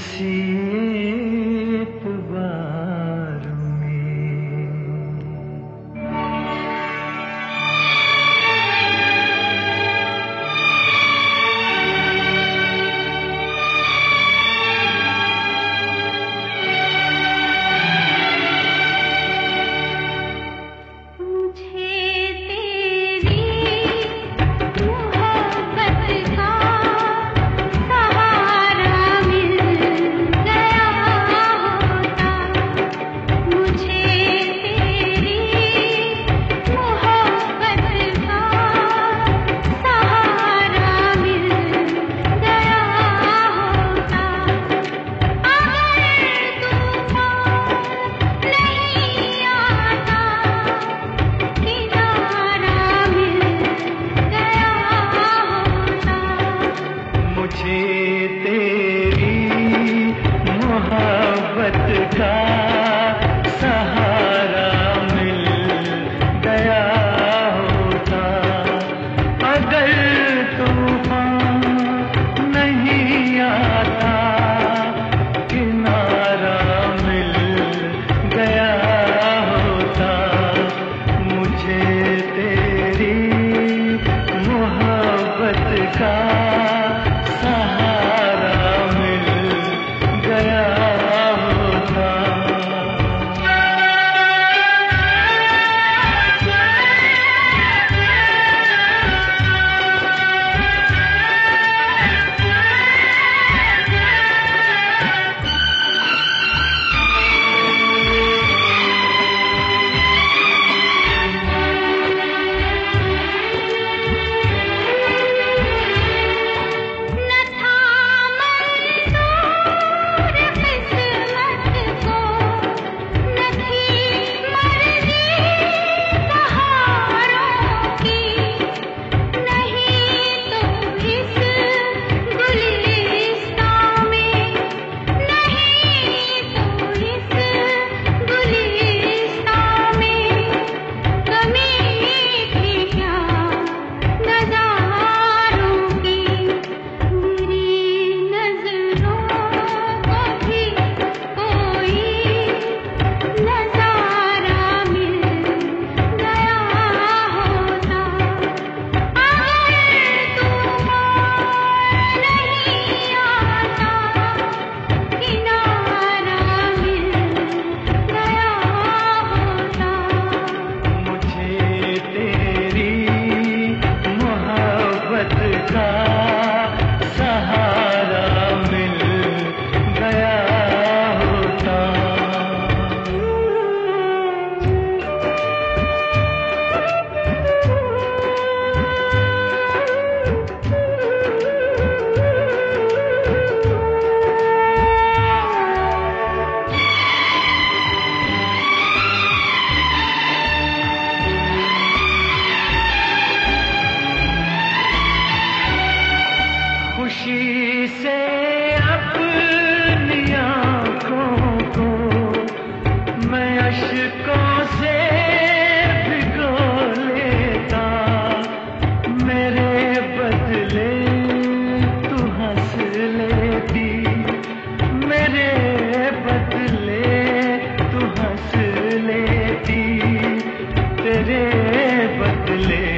इसी time. ले